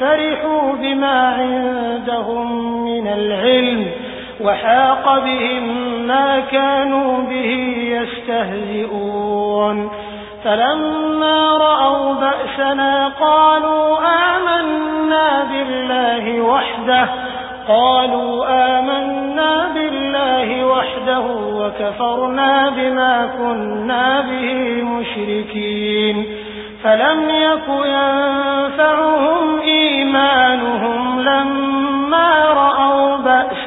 فرحوا بما عندهم من العلم وحاق بهم ما كانوا به يستهزئون. فلما رأوا بأسنا قالوا آمنا بالله وحده قالوا آمنا بالله وحده وكفرنا بما كنا به مشركين. فلم يك ينفعهم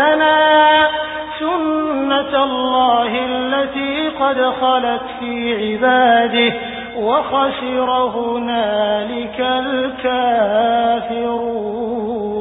بأسنا سنة الله التي قد خلت في عباده وخسر الكافرون